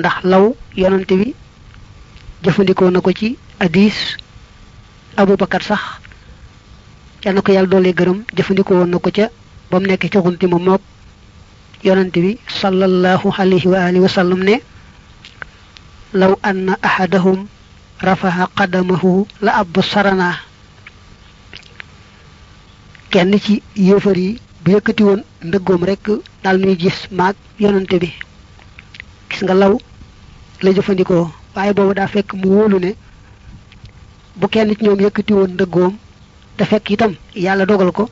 ndax law yonante bi jëfandikoo na ko ci hadis abubakar sax yal na ko yàlla doole gërëm jëfandikoo woon na ko ca ba mu nekk ca xunti ma mook yonante bi sallallahu alayhi wa alihi wa sallam ne law anna ahadahum rafaha qadamahu la ab sarana. Kenn ci yéefar yi bu yëkkati woon ndëggoom rek daal nuy gis maag yonante bi. Gis nga law la jëfandikoo. Waaye boobu daa fekk mu wóolu ne bu kenn ci ñoom yëkkati woon ndëggoom te fekk itam yàlla dogal ko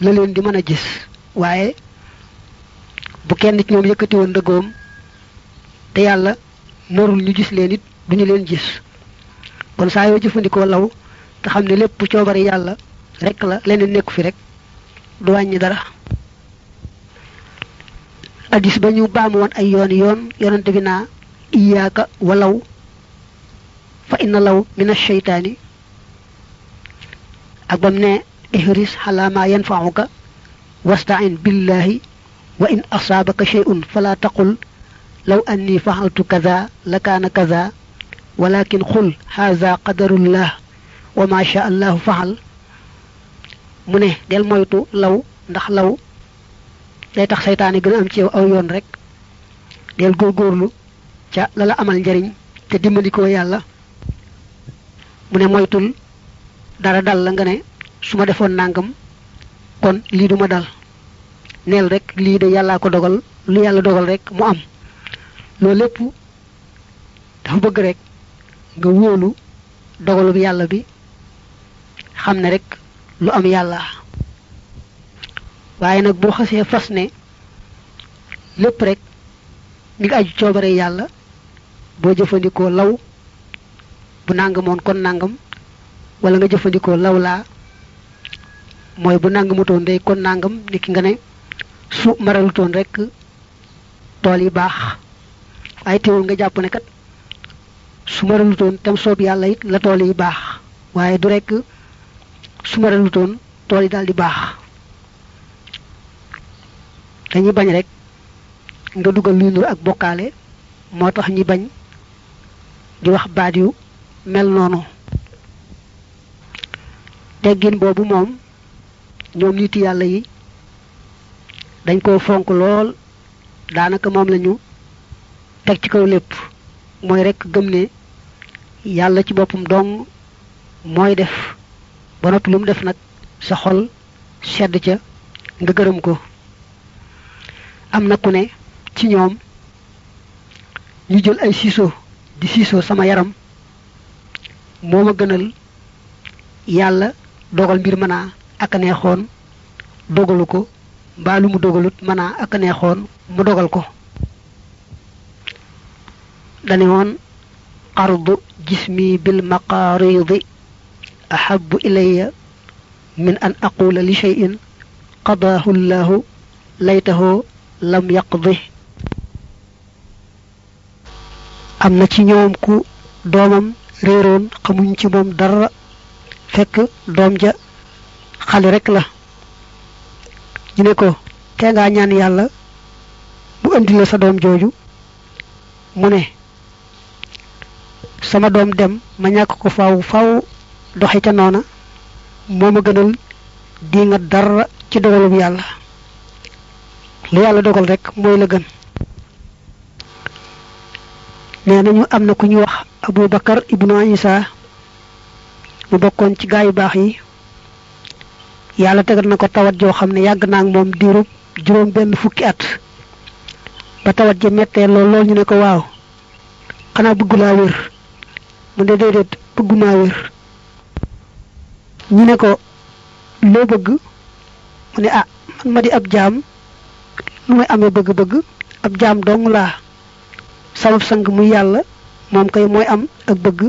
la leen di mën a gis. Waaye bu kenn ci ñoom yëkkati woon ndëggoom te yàlla narul ñu gis leen it duñu leen gis. Kon saa yoo jëfandikoo law te xam ne lépp coobari yàlla rek la leneen nekku fi rek du wàññi dara. Addis ba ñu baamu woon ay yoon yoon yonante bi naa إياك ولو فإن لو من الشيطان. أبمنا إهرس على ما ينفعك واستعن بالله وإن أصابك شيء فلا تقل. لو أني فعلت كذا لكان كذا ولكن قل هذا قدر الله وما شاء الله فعل. من ديال مويتو لو ndax law day tax seytane gën am ci aw yoon rek. del ca la la amal njariñ te dimbandikoo yàlla. Mu ne moytul dara dal la nga ne su ma defoon nangam kon lii duma dal. Neel rek lii de yàllaa ko dogal lu yàlla dogal rek mu am. Loolu lépp dafa bëgg rek nga wóolu dogalu yàlla bi xam ne rek lu am yàlla. Waaye nag boo xasee fas ne lépp rek mi ngi aju coobare yàlla boo jëfandikoo law bu nangamoon kon nangam wala nga jëfandikoo law laa mooy bu nangamutoon day kon nangam niki nga ne su maralutoon rek tool yi baax. Waaye teewul nga jàpp ne kat su maralutoon tam soob yàlla it la tool yi baax. Waaye du rek su maralutoon tool yi daal di baax. Dañuy bañ rek nga dugal luy nur ak bokkaale moo tax ñi bañ di wax baat yu mel noonu. Teggin boobu moom ñoom nit yàlla yi dañ koo fonk lool. Daanaka moom lañu teg ci kaw lépp. Mooy rekk gëm ne yàlla ci boppam dong mooy def. Ba noppi lu mu def nag sa xol sedd ca nga gërëm ko. Am na ku ne ci ñoom ñu jël ay siiso di siiso sama yaram moo ma gënal yàlla dogal mbir mën a ak neexoon dogalu ko mbaa lu mu dogalut mën a ak neexoon mu dogal ko dane woon ardu jismi bil maqaridi ahabu ilayya min an aqula li shay'in qadaahu llahu laytahu lam yaqdi am na ci ñoom ku doomam réeroon xamuñ ci moom dara. Fekk doom ja xale rek la. Ñu ne ko te nga ñaan yàlla bu andi la sa doom jooju? Mu ne sama doom dem ma ñàkk ko faw faw doxe ca noona. Moo ma gënal di nga dara ci dogalub yàlla. Lu yàlla dogal rek mooy la gën nee nañu am na ku ñu wax Abu Bakar ibnu Isa mu bokkoon ci gaa yu baax yi. Yàlla tegal na ko tawat joo xam ne yàgg naa moom diirub juróom benn fukki at. Ba tawat ji mettee lool lool ñu ne ko waaw xanaa bëgg laa wér. Mu ne déedéet bëggumaa wér. Ñu ne ko loo bëgg? Mu ne ah man ma di ab jaam. Lu may amee bëgg-bëgg ab jaam dong laa sabab sang muy yàlla moom kay mooy am ak bëgg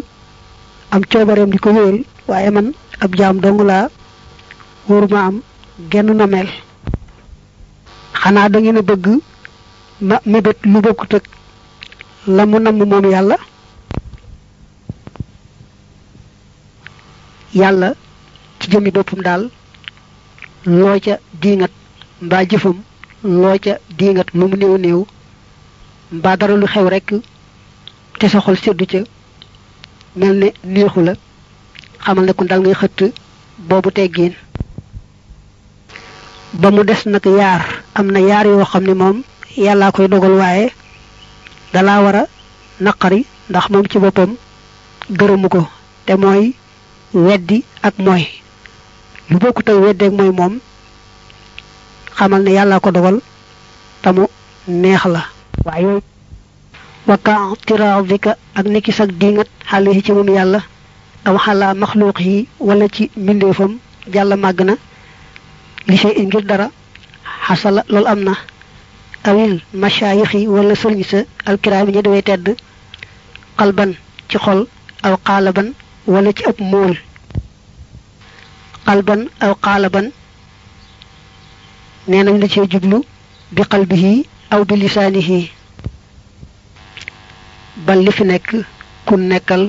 am coobareem di ko wéel waaye man ab jaam dong laa wóoruma am genn na mel xanaa da ngeen a bëgg ma mébét lu bokkut ak la mu namm ci loo ca diingat ca diingat mu mbaa dara lu xew rek te sa xol seddu ca mel ne neexu la xamal ne kon dal ngay xëtt boobu teggiin ba mu des nag yaar am na yaar yoo xam ne moom yàllaa koy dogal waaye dalaa war a naqari ndax moom ci boppam gërëmu ko te mooy weddi ak mooy. Lu bokkut ak weddi ak mooy moom xamal ne yàllaa ko dogal tamu neex la. Waaye yooyu wakka tiraadika ak niki sag diingat xale ci moom yàlla aw xalaa maxluuq yi wala ci mbindeefam jàll màgg na li sey in ngir dara xasala loolu am na. Awil machaayix yi wala sëriñ sa alkiraami ñi dawee tedd xalban ci xol aw xaalaban wala ci ab móol. Xalban aw xaalaban nee nañ la cee jublu bi qalbihi aw bi lisaanihi. Bal li fi nekk ku nekkal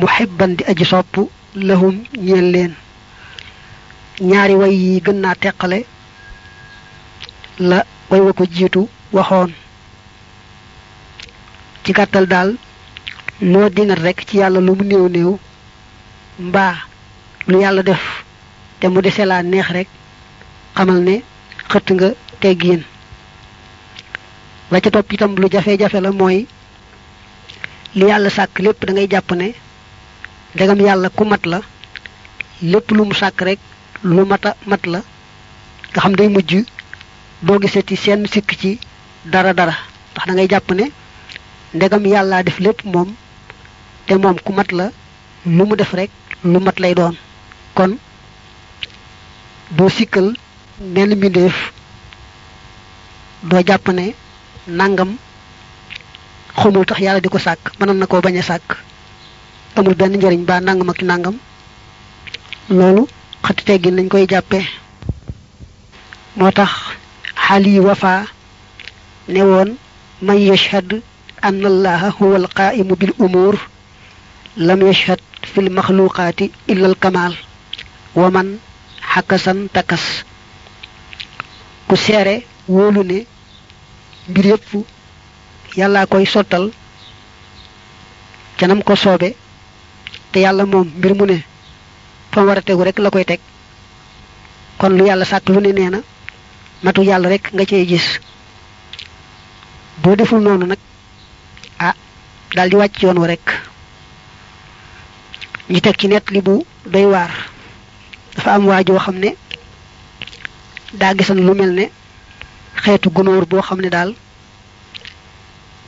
muhibban di aji sopp lahum ñeel leen. Ñaari way yi gën naa teqale la way wa ko jiitu waxoon. Ci gàttal daal loo dingat rek ci yàlla lu mu néew néew mbaa lu yàlla def te mu laa neex rek xamal ne xëtt nga teggiin la ca topp itam lu jafe-jafe la mooy li yàlla sàkk lépp da ngay jàpp ne ndegam yàlla ku mat la lépp lu mu sàkk rek lu mata mat la nga xam day mujj doo gisati seen sikk ci dara dara. Ndax da ngay jàpp ne ndegam yàllaa def lépp moom te moom ku mat la lu mu def rek lu mat lay doon. Kon doo sikkal menn mbindeef doo jàpp ne nangam xamul tax yàlla di ko sàkk mënoon na sàkk. Amul benn njëriñ ba nangam ak nangam. Loolu xati teggin lañ koy jàppee. Moo tax xali wafa ne woon man yashhad anna allaha huwa alqaimu bil umur lam yashhad fi lmaxluqaati illa alkamal wa man xakasan takas. Ku seere mbir yépp yàllaa koy sottal canam ko soobe te yàlla moom mbir mu ne fa war a tegu rek la koy teg. Kon lu yàlla sàkk lu ne nee na matu yàlla rek nga cey gis. Boo deful noonu nag ah daal di wàcc yoon wa rek. Ñu teg ci net li bu doy waar. Dafa am waajoo xam ne daa gisan lu mel ne xeetu gunóor boo xam ne daal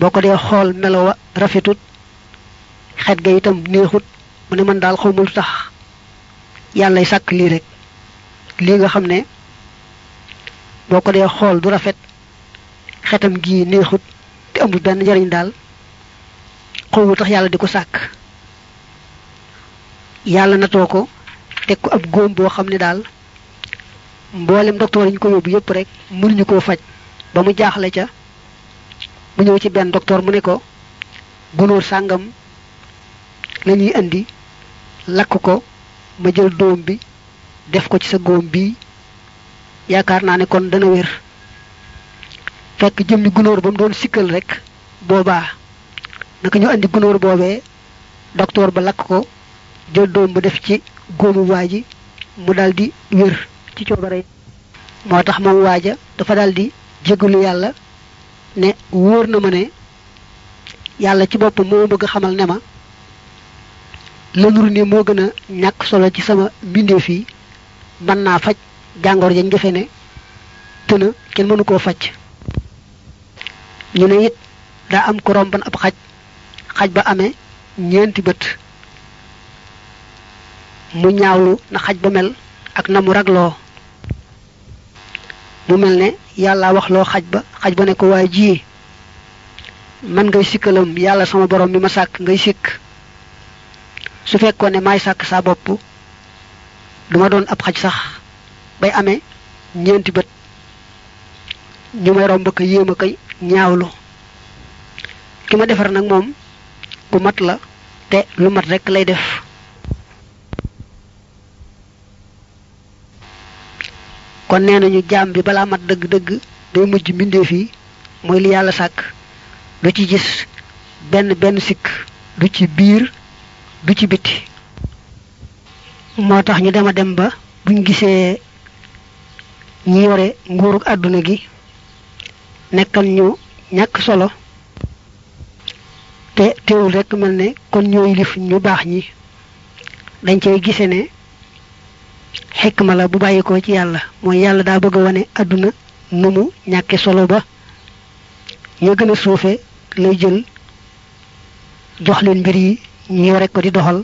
boo ko dee xool melowa rafetut xet ga itam neexut mu ne man daal xawma lu tax yàllay sàkk lii rek. Lii nga xam ne boo ko dee xool du rafet xetam gi neexut te amul benn njariñ daal xawma tax yàlla di ko sàkk. Yàlla natoo ko teg ko ab góom boo xam ne daal mboolem docteur ñu ko yóbbu yépp rek mënuñu koo faj. Ba mu jaaxle ca mu ñëw ci benn docteur mu ne ko sàngam la indi lakk ko ma jël doom bi def ko ci sa góom bi yaakaar naa ne kon dana wér. Fekk jëmmi gunóor ba mu doon sikkal rek boobaa naka ñu andi gunóor boobee docteur ba lakk ko jël doom ba def ci góomu waa ji mu daldi wér ci coobare moo tax moom dafa daldi yàlla ne wóor na ma ne yàlla ci boppam moo bëgg xamal ne ma la nuru ne moo gën a ñàkk solo ci sama mbindeef yi mën naa faj jàngoor jañ defe ne tëna kenn mënu koo faj. Ñu ne it daa am ko romban ab xaj xaj ba amee ñeenti bët. Mu ñaawlu na xaj ba mel ak na mu mu mel ne wax loo xaj ba xaj ba ne ko waaye ji man ngay sikkalam yàlla sama borom mi ma sàkk ngay sikk. Su fekkoon ne maay sàkk saa bopp duma doon ab xaj sax bay amee ñeenti bët. Ñu may romb ko yéem a koy ñaawlu. Defar nag moom ku mat la te lu mat rek lay def kon nee nañu jaam bi balaa mat dëgg-dëgg day mujj mbindeef yi mooy li yàlla sàkk. Du ci gis benn benn sikk du ci biir du ci biti. Moo tax ñu dem a dem ba buñ gisee ñi yore nguurug àdduna gi nekkal ñu ñàkk solo. Te teewul rek mel ne kon ñooy lif ñu baax ñi. Dañ cay gise ne xikma la bu bàyyikoo ci yàlla. Mooy yàlla daa bëgg a wane àdduna nu mu ñàkke solo ba ña gën a suufe lay jël jox leen mbir yi ñu yore ko di doxal.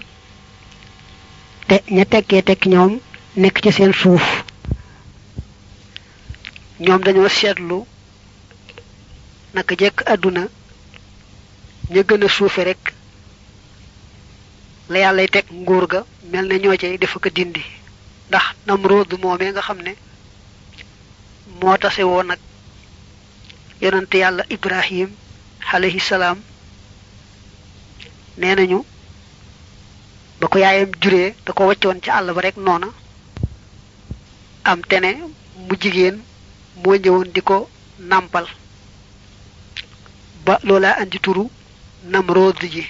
Te ña tekkee tekki ñoom nekk ci seen suuf. Ñoom dañoo seetlu naka jekk àdduna ña gën a suufe rek la yàllay teg nguur ga mel ne ñoo dafa ko dindi ndax Namrood moomee nga xam ne moo tase woon nag yonante yàlla Ibrahim alayhi salaam nee nañu ba ko yaayam juree da ko waccoon ci àll ba rek noona am tene mu jigéen moo ñëwoon di ko nàmpal ba loola andi turu Namrood ji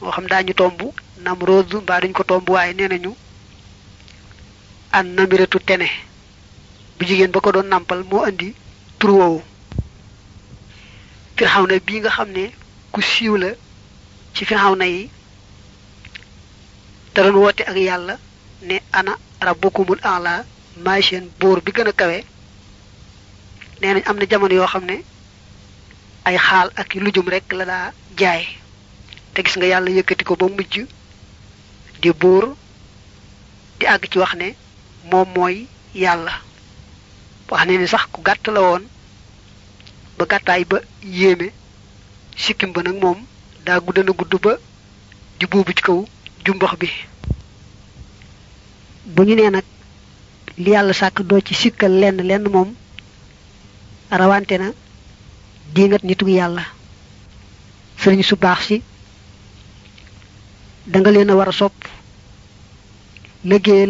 moo xam daañu tomb Namrood mbaa duñ ko tomb waaye nee nañu an namiratu tene bu jigéen ba ko doon nàmpal moo andi tur woowu Firawna bii nga xam ne ku siiw la ci Firawna yi. Da woote ak ne ana rabbukumul a'la maay seen buur bi gën a kawe. Nañ am jamono yoo xam ne ay xaal ak lujum rek la daa jaay. Te gis nga yàlla yëkkati ko ba mujj di buur di àgg ci wax ne moom mooy yàlla. wax ne ni sax ku gàtt la woon. ba gàttaay ba yéeme. sikkim ba nag moom daa gudd na gudd ba di buubu ci kaw jumbax bi. bu ñu nee nag li yàlla sàkk doo ci sikkal lenn lenn moom rawante na diingat nitug yàlla. sëriñ su baax si da nga leen a war a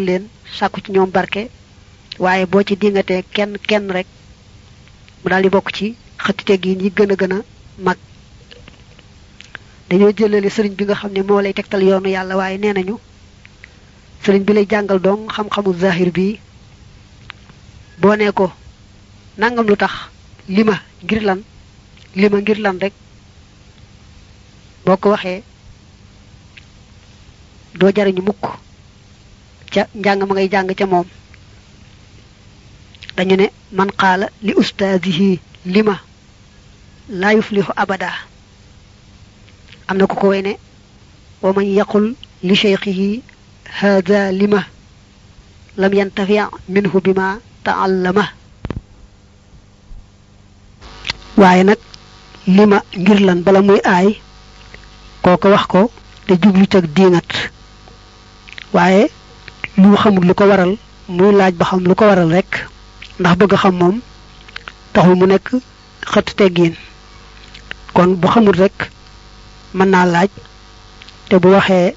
leen sàkku ci ñoom barke waaye boo ci dingatee kenn kenn rek mu daal di bokk ci xëtti teggiin yi gën a gën a mag. Dañoo jëlale sëriñ bi nga xam ne moo lay tegtal yoonu yàlla waaye nee sëriñ bi lay jàngal dong xam-xamu zahir bi. Boo nee ko nangam lu tax? Lima ngir lan? Lima ngir lan rek? Boo ko waxee doo mukk ca njàng ma ngay jàng ca moom. Dañu ne man qaala li ustaadihi lima laa yuflihu abada. Am na ku ko way ne wa man yaqul li cheikhihi hada lima lam yantafi minhu bima taallama. Waaye nag lima ngir lan bala muy aay kooko wax ko te jublu cag diingat waaye lu xamul lu ko waral muy laaj ba xam lu ko waral rek ndax bëgg xam moom taxul mu nekk xët teggiin kon bu xamul rek mën naa laaj te bu waxee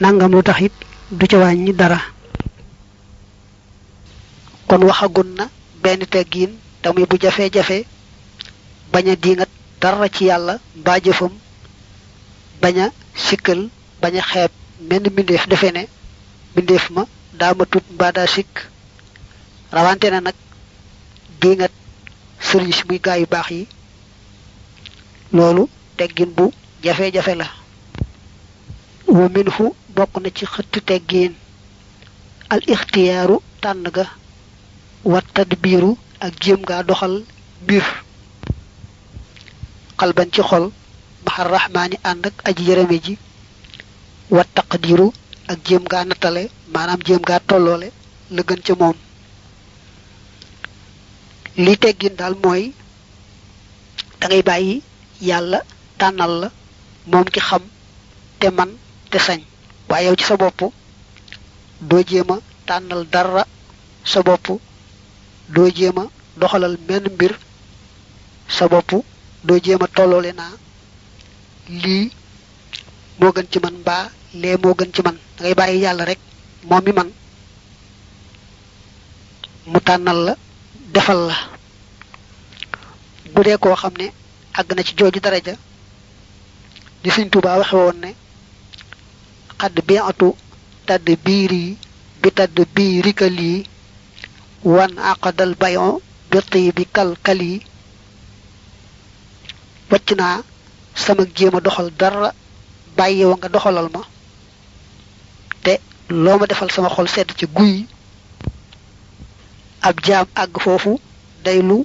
nangam lu tax it du ca wàññi dara. Kon waxagun na benn teggiin te muy bu jafe-jafe bañ a diingat dara ci yàlla mbaa jëfam bañ a sikkal bañ a xeeb menn mbindeef defe ne mbindeef ma daa ma tut mbaa daa rawante na nag diingat muy baax yi. Teggin bu jafe-jafe la. Wa minhu bokk na ci xëtt teggiin al ixtiyaaru tànn ga wa tadbiiru ak jéem gaa doxal mbir. Xalban ci xol maxar raxmaani ànd ak aji yërëme ji. Wa taqdiiru ak jéem gaa nattale maanaam jéem gaa tolloole la gën ca moom. Li teggin daal mooy da ngay bàyyi yàlla tànnal la moom ki xam te man te sañ. Waaye yow ci sa bopp doo jéem a tànnal dara sa bopp doo jéem a doxalal menn mbir sa bopp doo jéem a tolloole naa. Lii moo gën ci man mbaa lee moo gën ci man. Da ngay bàyyi yàlla rek moom mi man. Mu tànnal la defal la. Bu dee koo xam ne àgg na ci jooju daraja di Sëñ Tuubaa waxe woon ne xadd biatu tadd biiri bi tadd biirika lii wan aqadal bayon bi kal kali. Wacc naa sama jéem a doxal dara bàyyi wa nga doxalal ma loo ma defal sama xol sedd ci guy. Ab jaam àgg foofu day lu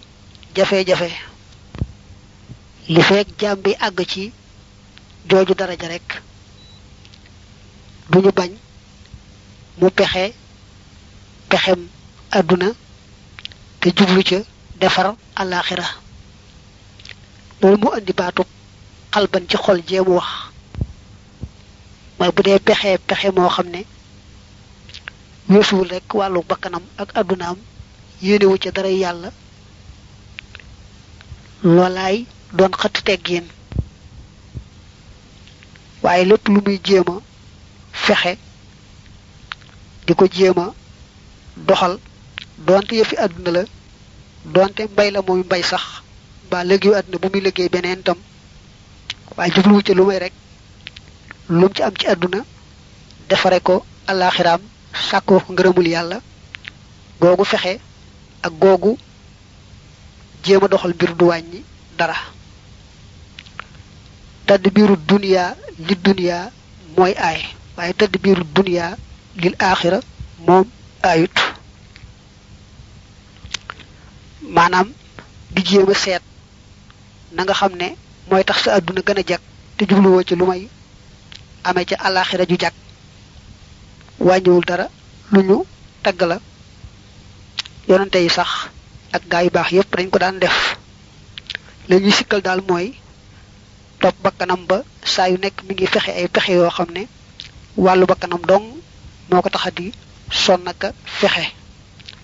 jafe-jafe. Li feek jaam bi àgg ci jooju daraja rek duñu bañ mu pexe pexem àdduna te jublu ca defar alaxira loolu mu andi baatub xalban ci xol jéemu wax. Mooy bu weesuwul rek wàllu bakkanam ak àddunaam yéenewu ca dara yàlla. Loolaay doon xëtt teggin. Waaye lépp lu muy jéem a fexe di ko jéem a doxal doonte yëfi àdduna la doonte mbay la muy mbay sax ba liggéeyu àdduna bu muy liggéey beneen tam waaye jubluwu ca lu may rek lum ci am ci àdduna defare ko sàkkoo ko ngërëmul yàlla googu fexe ak googu jéem a doxal mbir du wàññi dara. Tëdd biiru duniya li duniya mooy aay waaye tëdd biiru duniya lil aaxira moom aayut. Maanaam di jéem a seet na nga xam ne mooy tax sa àdduna gën a te jubluwoo ci lu may amee ca alaxira ju wàññiwul dara lu ñu tagg la. Yonante yi sax ak gaa yu baax yépp dañ ko daan def. La ñuy sikkal daal mooy topp bakkanam ba saa yu nekk mi ngi fexe ay pexe yoo xam ne wàllu bakkanam dong moo ko tax di sonn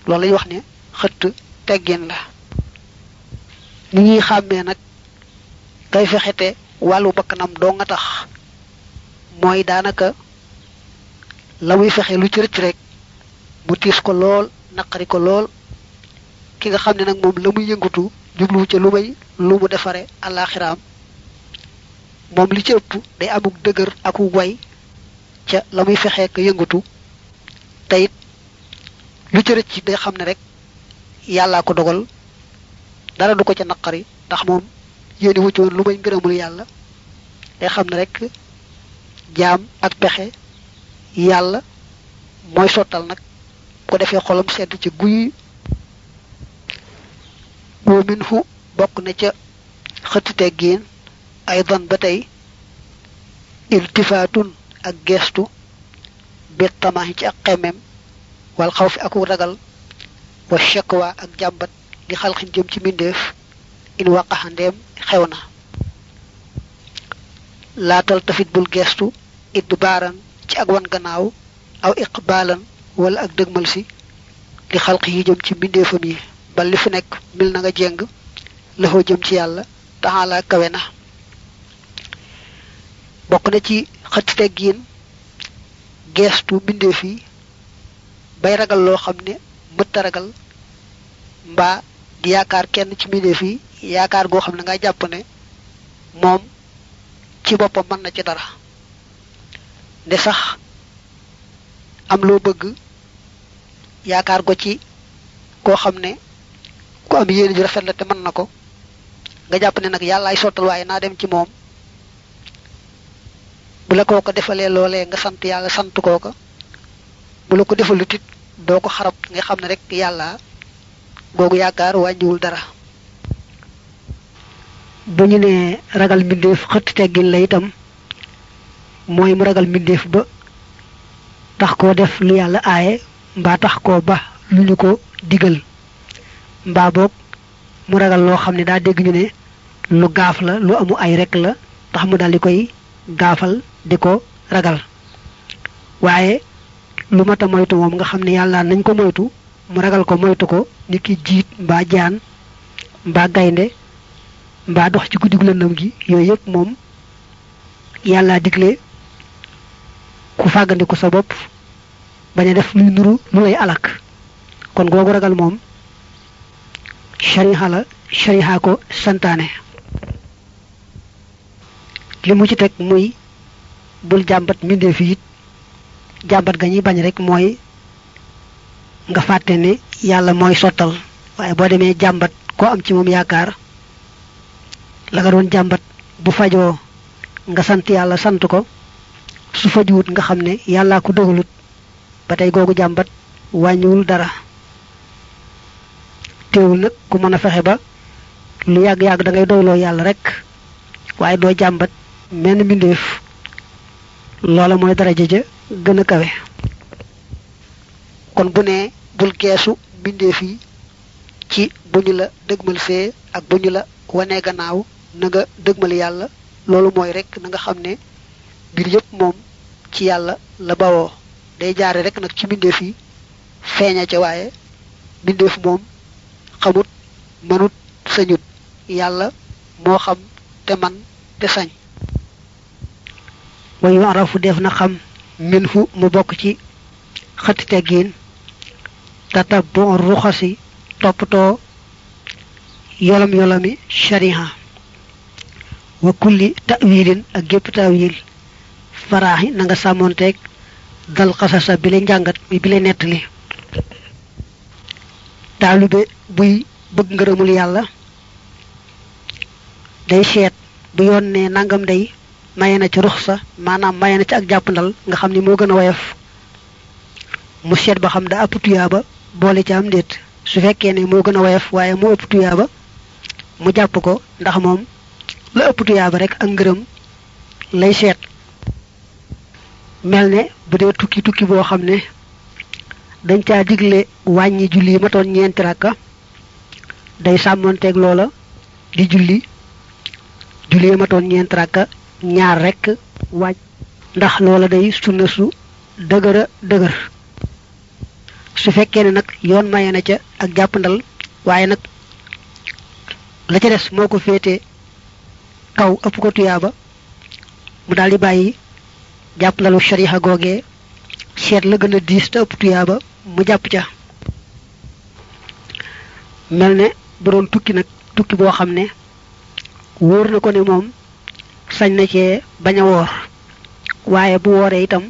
lañuy wax ne xëtt teggin la. Ni ñuy xàmmee nag kay fexe te wàllu bakkanam doo nga tax mooy daanaka la muy fexe lu ci rëcc rek mu tiis ko lool naqari ko lool. Ki nga xam ne nag moom la muy ca lu may lu mu defare àllaaxiraam. Moom li ci ëpp day amuk dëgër aku way ca la muy fexee ko yëngatu. Te it lu ci rëcc day xam ne rek yàllaa ko dogal. Dara du ko ca naqari ndax moom yéeni wucc woon lu may yàlla. Day xam ne rek jaam ak pexe yàlla mooy sottal nag ko defee xolam sedd ci guy. Wa minhu bokk na ca xëtti teggiin ay don ba tey iltifaatun ak gestu bit tamaxi ci ak xemem wal xaw fi aku ragal wa shakwa ak jàmbat li xalxin jëm ci mbindeef in waqaxa ndeem xew na. Laatal tafit bul gestu idbaaran ci ak wan gannaaw aw iqbaalan wala ak dëgmal si li xalq yi jëm ci mbindeefam yi. Ba li fi nekk mil na nga jeng laxoo jëm ci yàlla taxalaa kawe na. Bokk na ci xëtti teggiin geestu mbindeef yi bay ragal loo xam ne mëtta ragal mbaa di yaakaar kenn ci mbindeef yi yaakaar goo xam ne jàpp ne moom ci boppam na ci dara nde sax am loo bëgg yaakaar ko ci koo xam ne ku am yéene ju rafet la te mën na ko. Nga jàpp ne nag yàllaay sottal waaye naa dem ci moom. Bu la kooko defalee loolee nga sant yàlla sant kooka. Bu la ko defalut it doo ko xarab nga xam ne rek yàlla googu yaakaar wàññiwul dara. Bu ñu ne ragal mbindeef xëtt teggin la itam mooy mu ragal mbindeef ba tax koo def lu yàlla aaye mbaa tax koo ba lu ñu ko digal. Mbaa boog mu ragal loo xam ne daa dégg ñu ne lu gaaf la lu amu ay rek la tax mu daal di gaafal di ragal. Waaye lu mata moytu moom nga xam ne yàlla nañ ko moytu mu ragal ko moytu ko ni ki jiit mbaa jaan mbaa gaynde mbaa dox ci guddi gu lëndëm gi yooyu yëpp moom yàlla digle ku fàggandiku sa bopp bañ a def luy nuru lu lay alak. Kon googu ragal moom shariha la shariha ko santaane. Li mu ci teg muy bul jàmbat mbindee fi it. Jàmbat ga ñuy bañ rek mooy nga fàtte ne yàlla mooy sottal. Waaye boo demee jàmbat koo am ci moom yaakaar la nga doon jàmbat bu fajoo nga sant yàlla sant ko su fajuwut nga xam ne yàllaa ko dogalut ba tey googu jàmbat wàññiwul dara. Teewul nag ku mën a fexe ba lu yàgg-yàgg da ngay doyloo yàlla rek waaye doo jàmbat menn mbindeef. Loola mooy daraja ja gën a kawe. Kon bu ne bul geesu mbindeef yi ci bu ñu la dëgmal fee ak bu ñu la wanee gannaaw na nga dëgmal rek nga xam ne mbir yépp moom ci yàlla la bawoo. Day jaare rek nag ci mbindeef yi feeña ca waaye mbindeef moom xamut mënut sañut. Yàlla moo xam te man te sañ. Wayu arafu def na xam min fu mu bokk ci xëtti teggiin tata bon ruxasi toppatoo yolam yolami shariha. Wa kulli ta'wilin ak gépp ta'wil faraaxi na nga sàmmoonteeg dal xasasa bi le njàngat mi bi le nettali. Taalube buy bëgg ngërëmul yàlla day seet bu yoon ne nangam day maye na ci ruxsa maanaam maye na ci ak jàppandal nga xam ni moo gën a woyof. Mu seet ba xam da ëpp tuyaaba boole ci am ndéet su fekkee ne moo gën a woyof waaye moo ëpp tuyaaba mu jàpp ko ndax moom la ëpp tuyaaba rek ak ngërëm lay seet mel ne bu dee tukki tukki boo xam ne dañ caa digle wàññi julli matoon ñeenti rakka day sàmmonteeg loola di julli julli matoon ñeenti rakka ñaar rek wàññ ndax loola day sunna su dëgëra dëgër su fekkee ne nag yoon maye na ca ak jàppandal waaye nag la ca des moo ko féete kaw ëpp ko tuyaaba mu daal di bàyyi jàppandalu shariha googee seet la gën a diis te ëpp tuyaaba mu jàpp ca mel ne bu doon tukki nag tukki boo xam ne wóor na ko ne moom sañ na cee bañ a woor waaye bu wooree itam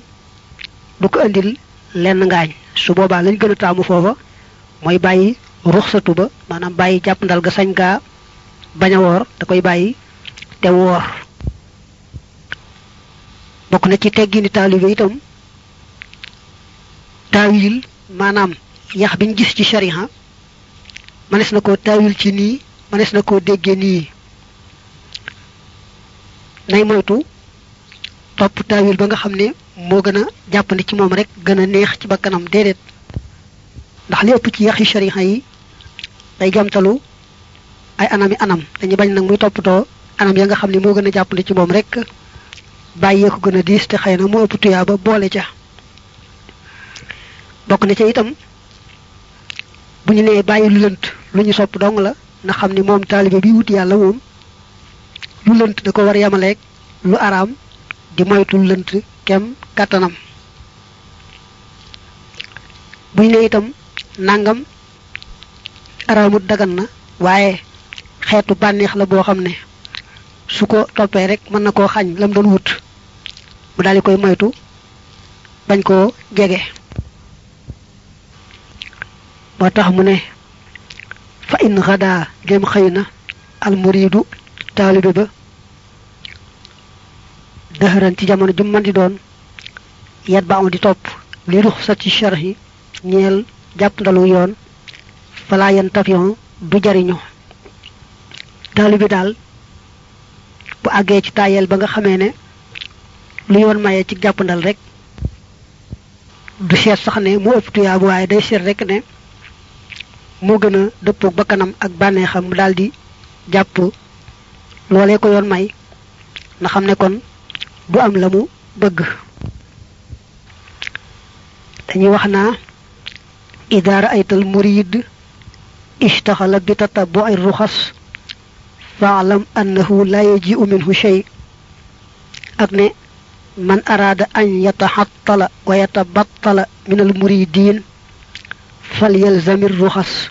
du ko indil lenn ngaañ su boobaa lañ gën a taamu foofa mooy bàyyi ruxsatu ba maanaam bàyyi jàppandal ga sañ gaa bañ a woor da koy bàyyi te woor bokk na ci teggini taalibe itam. Taawil maanaam yax biñ gis ci shariha manes na ko taawil ci nii manes na koo déggee nii. Nay moytu topp taawil ba nga xam ne moo gën a jàppandi ci moom rek gën a neex ci bakkanam déedéet. Ndax li ëpp ci shariha yi day jamtalu ay anami anam dañu bañ nag muy toppatoo anam ya nga xam ne moo gën a jàppandi ci moom rek bàyyee ko gën a diis te xëy na moo ëpp tuyaa ba boole ca. Bokk na ca itam bu ñu nee bàyyi lu lënt lu ñu sopp dong la na xam ni moom taalibe bi wut yàlla moom lu lënt da ko war yamaleeg lu araam di moytu lu lënt kem kàttanam. Bu ñu nee itam nangam araamut dagan na waaye xeetu bànneex la boo xam ne su ko toppee rek mën na koo xañ lam doon wut. Mu daal di koy moytu bañ jege. Moo tax mu ne fa in xadaa dem xëy na almuridu taalibe ba dëxëran ci jamono ju man di doon yet ba am di topp li rux sa ci sharhi ñeel jàpp ndalu yoon falaa yan tafion du jariñu. Daal bu àggee ci tayel ba nga xamee ne lu yoon maye ci jàppandal rek du seet sax ne mu ëpp tuyaabu waaye day seet rek ne moo gën a dëppoog bakkanam ak bànneexam mu daal di jàpp loolee ko yoon may na xam ne kon du am la mu bëgg dañuy wax naa idaara aytal murid ishtaxala bi tatabu'i ruxas فاعلم أنه لا يجيء منه شيء. اغني من أراد أن يتحطل ويتبطل من المريدين فليلزم الرخص.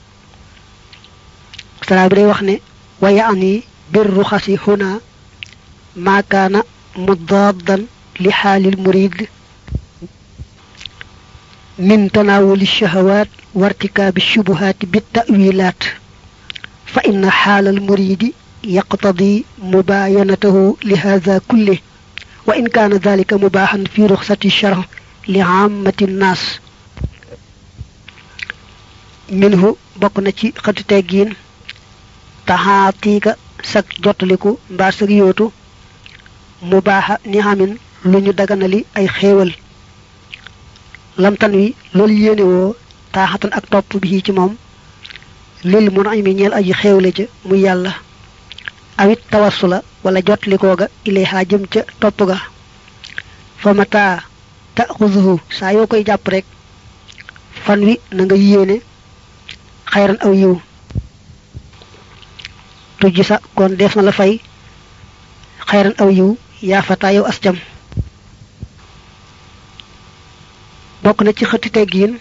سرابري وخني ويعني بالرخص هنا ما كان مضادا لحال المريد. من تناول الشهوات وارتكاب الشبهات بالتأويلات فإن حال المريد يقتضي مباينته لهذا كله وإن كان ذلك مباحا في رخصة الشرع لعامة الناس. منه بقنا شيء قد تجين تهاتيك سك جوتلكو باسريوتو مباح نعم لن يدغن لي أي خيول لم تنوي لول و تاحتن أكتوب بهي جمام للمنعمين يل أي خيولة مو يالله awit tawassula wala jotlikoo ga ilayha jëm ca topp ga. Fa mata taxuzuhu saa yoo koy jàpp rek fan wi na nga yéene xayran aw yiw. Tujj sa kon def na la fay xayran aw yiw yaa fata yow asjam bokk na ci xëtti teggiin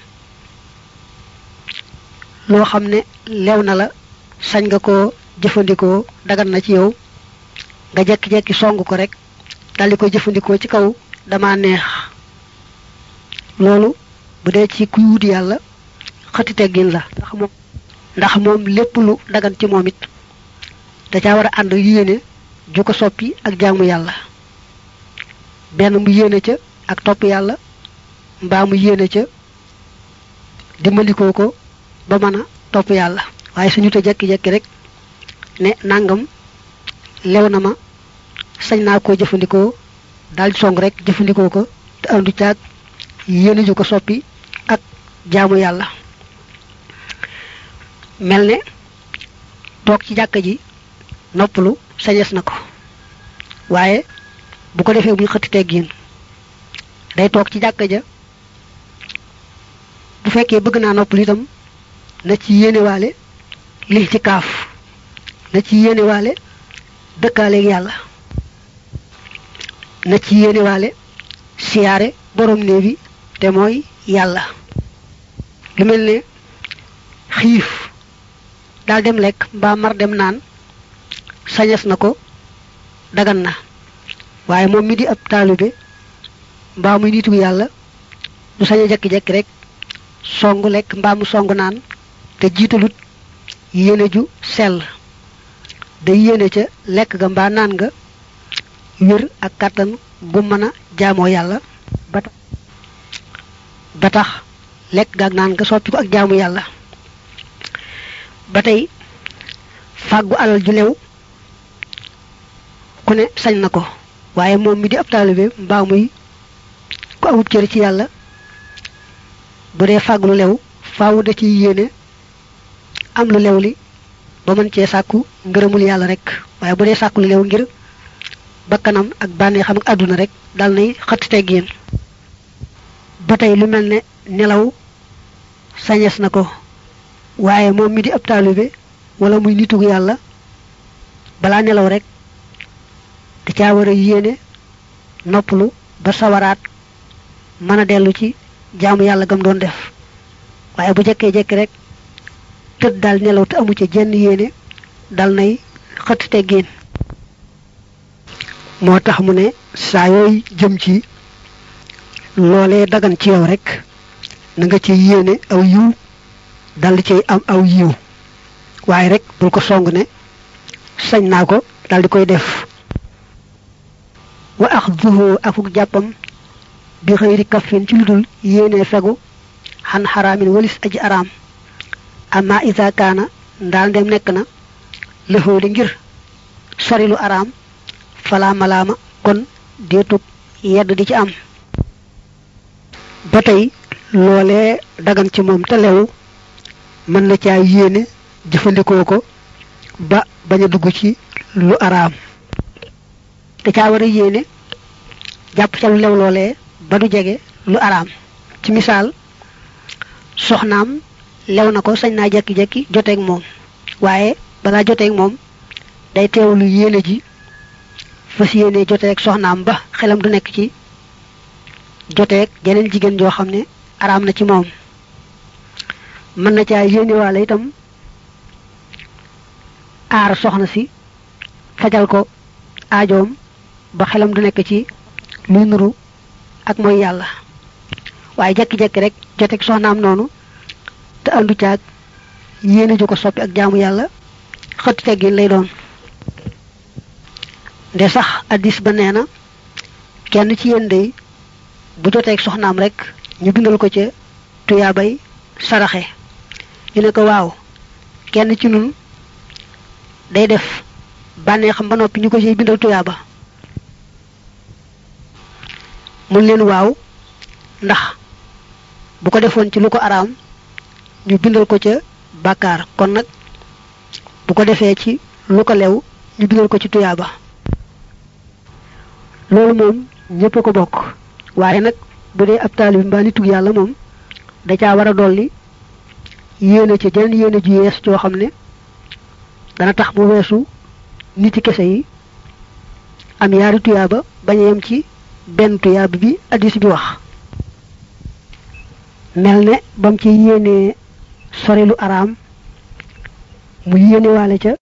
loo xam ne lew na la sañ nga ko jëfandikoo dagan na ci yow nga jekki-jekki song ko rek daldi koy jëfandikoo ci kaw dama neex. Loolu bu dee ci kuy wut yàlla xëtti teggin la. Ndax moom ndax moom lépp lu dagan ci moom it da caa war a ànd yéene ju ko soppi ak jaamu yàlla. Benn mu yéene ca ak topp yàlla mbaa mu yéene ca dimbalikoo ko ba mën a topp yàlla. Waaye suñu te jekki-jekki rek ne nangam lew na ma sañ naa koo jëfandikoo daal song rek jëfandikoo ko te andu caag yéene ju ko soppi ak jaamu yàlla. Mel ne toog ci jàkka ji noppalu sañes na ko. Waaye bu ko defee muy xëtti teggiin day toog ci ja bu fekkee bëgg naa noppalu itam na ci yéenewaale li ci kaaf na ci yéenewaale dëkkaaleeg yàlla. Na ci yéenewaale siyaare borom néeg bi te mooy yàlla. Lu mel ne xiif daal dem lekk mbaa mar dem naan sañes na ko dagan na. Waaye moom mi di ab taalibe mbaa muy nitu yàlla du sañ a jekki-jekki rek song lekk mbaa mu song naan te jiitalut yéene ju sell day yéene ca lekk ga mbaa naan nga wér ak kàttan bu mën a jaamoo yàlla ba tax lekk ga ak naan nga soppi ko ak jaamu yàlla. Ba tey fàggu alal ju lew ku ne sañ na ko waaye moom mi di ab taalibe mbaa muy ku awut cër ci yàlla bu dee fàgg lu lew faawu da ci yéene am lu lew li ba mën cee sàkku ngërëmul yàlla rek. Waaye bu dee sàkku lu lew ngir bakkanam ak bànnee xam ak àdduna rek dal nay xëtt teggin ba tey lu mel ne nelaw sañes na ko. Waaye moom mi di ab taalibe wala muy nitug yàlla balaa nelaw rek da caa war a noppalu ba sawaraat mën a dellu ci jaamu yàlla gam doon def. Waaye bu jekki rek tëdd daal nelaw te amu ca jenn yéene dal nay xëtt teggin moo mu ne saa yooy jëm ci loolee dagan ci yow rek na nga ci yéene aw yiw dal cay am aw yiw. Waaye rek bul ko song ne sañ ko dal di koy def. Wa axduhu akuk jàppam bi xëyri kafin ci ludul yéene fegu xan xaraamin walis aji amma isa kaana ndaal ndem nekk na lëxoo di ngir sori lu araam fala malaama kon deetug yedd di ci am. Ba tey loolee dagan ci moom te lew mën na caa yéene jëfandikoo ko ba bañ a dugg ci lu araam. Te caa war a yéene jàpp ca lu lew loolee ba du jege lu araam. Ci misaal soxnaam lew na ko sañ naa jekki-jekki joteeg moom. Waaye balaa joteeg moom day teewlu yéene ji fas yéene joteeg soxnaam ba xelam du nekk ci joteeg jeneen jigéen joo xam ne araam na ci moom. Mën na caa yéenewaale itam aar soxna si fajal ko aajoom ba xelam du nekk ci luy nuru ak mooy yàlla. Waaye jekki-jekki rek joteeg soxnaam noonu te andu caag yéene ju ko soppi ak jaamu yàlla xëtt teggin lay doon. Nde sax addis ba nee na kenn ci yéen day bu joteeg soxnaam rek ñu bindal ko ca tuyaabay saraxe. Ñu ne ko waaw kenn ci nun day def bànnee xam ba noppi ñu ko ciy bindal tuyaaba. Mun leen waaw ndax bu ko defoon ci lu ko araam ñu bindal ko ca bàkkaar. Kon nag bu ko defee ci lu ko lew ñu bindal ko ci tuyaaba. Loolu moom ñépp a ko bokk. Waaye nag bu dee ab taalibi mbaa nitug yàlla moom da caa war a dolli yéene ca jeneen yéene ju yees joo xam ne dana tax mu weesu niti kese yi am yaari tuyaaba bañ a yem ci benn tuyaaba bi addis bi wax. Mel ne bam ci sori lu araam mu yéene waale ca